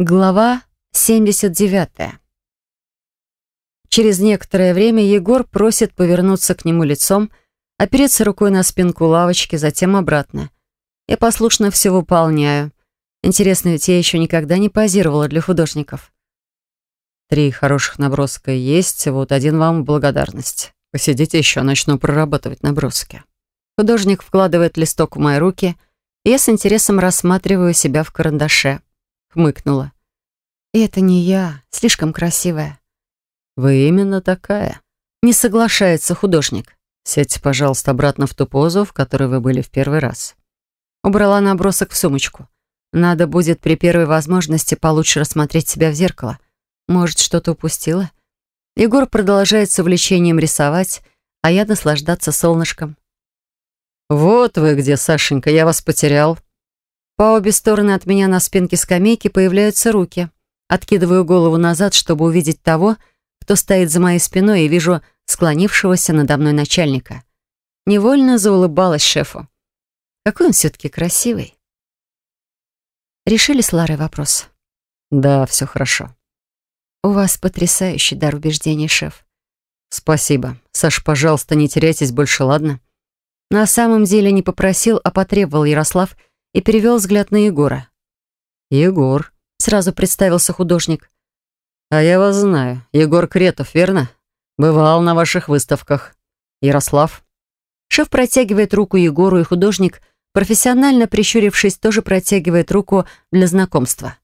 Глава 79. Через некоторое время Егор просит повернуться к нему лицом, опереться рукой на спинку лавочки, затем обратно. Я послушно все выполняю. Интересно, ведь я еще никогда не позировала для художников. Три хороших наброска есть, вот один вам в благодарность. Посидите еще, начну прорабатывать наброски. Художник вкладывает листок в мои руки, и я с интересом рассматриваю себя в карандаше хмыкнула. «Это не я, слишком красивая». «Вы именно такая». Не соглашается художник. Сядьте, пожалуйста, обратно в ту позу, в которой вы были в первый раз. Убрала набросок в сумочку. Надо будет при первой возможности получше рассмотреть себя в зеркало. Может, что-то упустила? Егор продолжает с увлечением рисовать, а я наслаждаться солнышком. «Вот вы где, Сашенька, я вас потерял», по обе стороны от меня на спинке скамейки появляются руки. Откидываю голову назад, чтобы увидеть того, кто стоит за моей спиной, и вижу склонившегося надо мной начальника. Невольно заулыбалась шефу. Какой он все-таки красивый. Решили с Ларой вопрос? Да, все хорошо. У вас потрясающий дар убеждений, шеф. Спасибо. Саш, пожалуйста, не теряйтесь больше, ладно? На самом деле не попросил, а потребовал Ярослав — и перевел взгляд на Егора. «Егор», — сразу представился художник. «А я вас знаю. Егор Кретов, верно? Бывал на ваших выставках. Ярослав?» Шеф протягивает руку Егору, и художник, профессионально прищурившись, тоже протягивает руку для знакомства.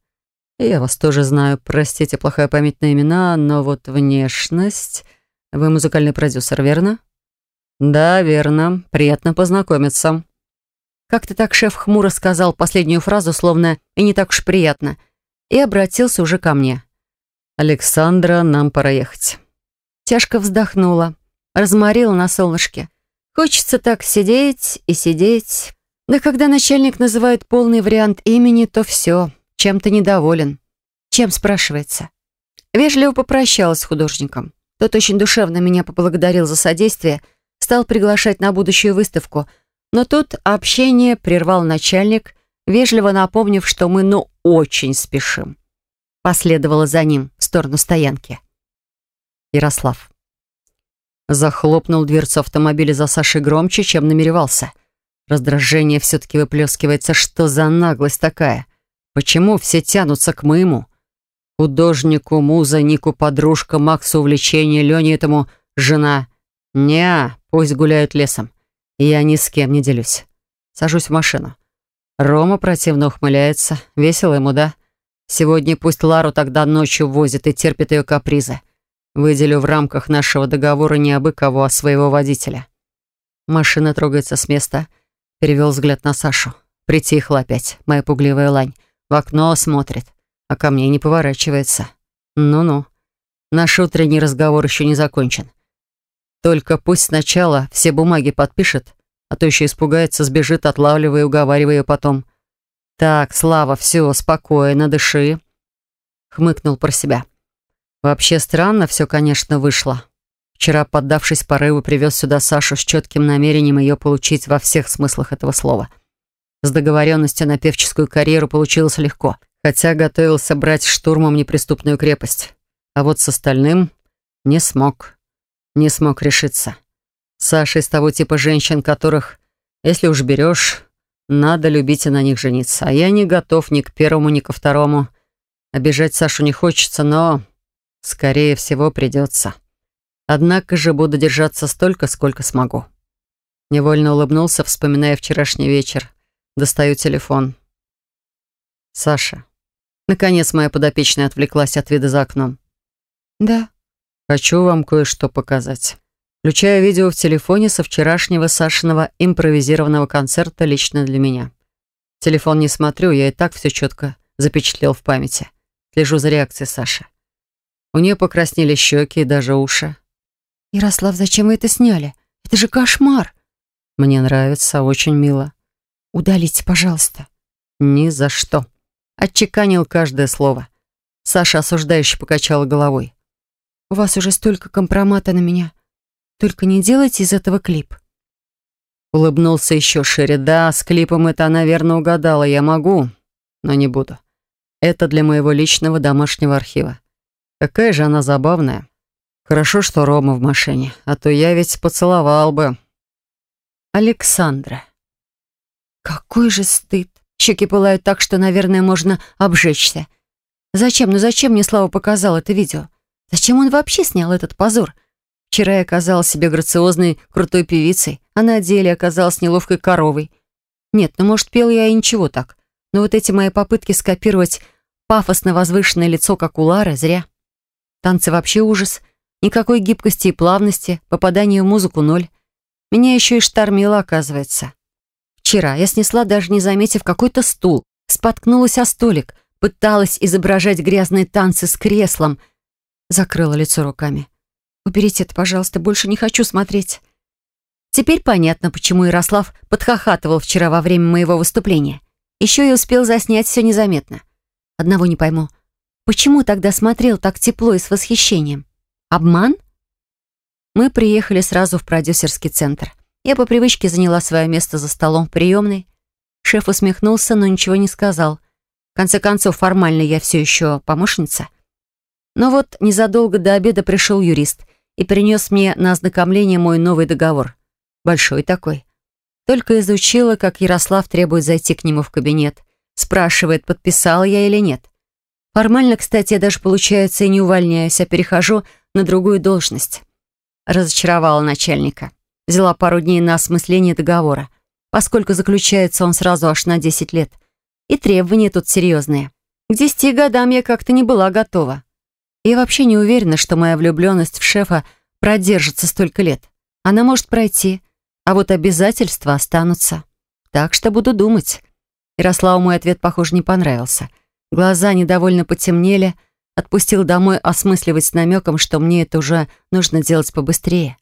«Я вас тоже знаю. Простите, плохая память на имена, но вот внешность... Вы музыкальный продюсер, верно?» «Да, верно. Приятно познакомиться». Как-то так шеф хмуро сказал последнюю фразу, словно и не так уж приятно, и обратился уже ко мне. «Александра, нам пора ехать». Тяжко вздохнула, разморила на солнышке. Хочется так сидеть и сидеть. Да когда начальник называет полный вариант имени, то все, чем-то недоволен. Чем, спрашивается? Вежливо попрощалась с художником. Тот очень душевно меня поблагодарил за содействие, стал приглашать на будущую выставку — но тут общение прервал начальник, вежливо напомнив, что мы ну очень спешим. Последовала за ним в сторону стоянки. Ярослав. Захлопнул дверцу автомобиля за Сашей громче, чем намеревался. Раздражение все-таки выплескивается. Что за наглость такая? Почему все тянутся к моему? Художнику, муза, Нику, подружка, Максу увлечение, Лене этому жена. Не, пусть гуляют лесом. Я ни с кем не делюсь. Сажусь в машину. Рома противно ухмыляется. Весело ему, да? Сегодня пусть Лару тогда ночью возит и терпит ее капризы. Выделю в рамках нашего договора не абы кого, а своего водителя. Машина трогается с места. Перевел взгляд на Сашу. Притихла опять, моя пугливая лань. В окно смотрит, а ко мне не поворачивается. Ну-ну. Наш утренний разговор еще не закончен. Только пусть сначала все бумаги подпишет, а то еще испугается, сбежит, отлавливая уговаривая ее потом. «Так, Слава, все, спокойно, дыши», — хмыкнул про себя. Вообще странно все, конечно, вышло. Вчера, поддавшись порыву, привез сюда Сашу с четким намерением ее получить во всех смыслах этого слова. С договоренностью на певческую карьеру получилось легко, хотя готовился брать штурмом неприступную крепость. А вот с остальным не смог не смог решиться. Саша из того типа женщин, которых, если уж берешь, надо любить и на них жениться. А я не готов ни к первому, ни ко второму. Обижать Сашу не хочется, но, скорее всего, придется. Однако же буду держаться столько, сколько смогу. Невольно улыбнулся, вспоминая вчерашний вечер. Достаю телефон. Саша. Наконец моя подопечная отвлеклась от вида за окном. «Да», Хочу вам кое-что показать. Включаю видео в телефоне со вчерашнего Сашиного импровизированного концерта лично для меня. Телефон не смотрю, я и так все четко запечатлел в памяти. Слежу за реакцией Саши. У нее покраснели щеки и даже уши. «Ярослав, зачем вы это сняли? Это же кошмар!» «Мне нравится, очень мило». «Удалите, пожалуйста». «Ни за что». Отчеканил каждое слово. Саша осуждающе покачала головой. У вас уже столько компромата на меня. Только не делайте из этого клип». Улыбнулся еще шире. «Да, с клипом это, наверное, угадала. Я могу, но не буду. Это для моего личного домашнего архива. Какая же она забавная. Хорошо, что Рома в машине, а то я ведь поцеловал бы. Александра. Какой же стыд. Щеки пылают так, что, наверное, можно обжечься. Зачем, ну зачем мне Слава показал это видео? Зачем он вообще снял этот позор? Вчера я казалась себе грациозной, крутой певицей, а на деле оказалась неловкой коровой. Нет, ну, может, пел я и ничего так. Но вот эти мои попытки скопировать пафосно возвышенное лицо, как у Лары, зря. Танцы вообще ужас. Никакой гибкости и плавности, попадания в музыку ноль. Меня еще и штормило, оказывается. Вчера я снесла, даже не заметив, какой-то стул, споткнулась о столик, пыталась изображать грязные танцы с креслом, закрыла лицо руками. «Уберите это, пожалуйста, больше не хочу смотреть». Теперь понятно, почему Ярослав подхохатывал вчера во время моего выступления. Еще и успел заснять все незаметно. Одного не пойму. Почему тогда смотрел так тепло и с восхищением? Обман? Мы приехали сразу в продюсерский центр. Я по привычке заняла свое место за столом в приемной. Шеф усмехнулся, но ничего не сказал. В конце концов, формально я все еще помощница. Но вот незадолго до обеда пришел юрист и принес мне на ознакомление мой новый договор. Большой такой. Только изучила, как Ярослав требует зайти к нему в кабинет. Спрашивает, подписала я или нет. Формально, кстати, я даже, получается, и не увольняюсь, а перехожу на другую должность. Разочаровала начальника. Взяла пару дней на осмысление договора, поскольку заключается он сразу аж на 10 лет. И требования тут серьезные. К 10 годам я как-то не была готова. Я вообще не уверена, что моя влюбленность в шефа продержится столько лет. Она может пройти, а вот обязательства останутся. Так что буду думать. Ярославу мой ответ, похоже, не понравился. Глаза недовольно потемнели, отпустил домой осмысливать с намеком, что мне это уже нужно делать побыстрее.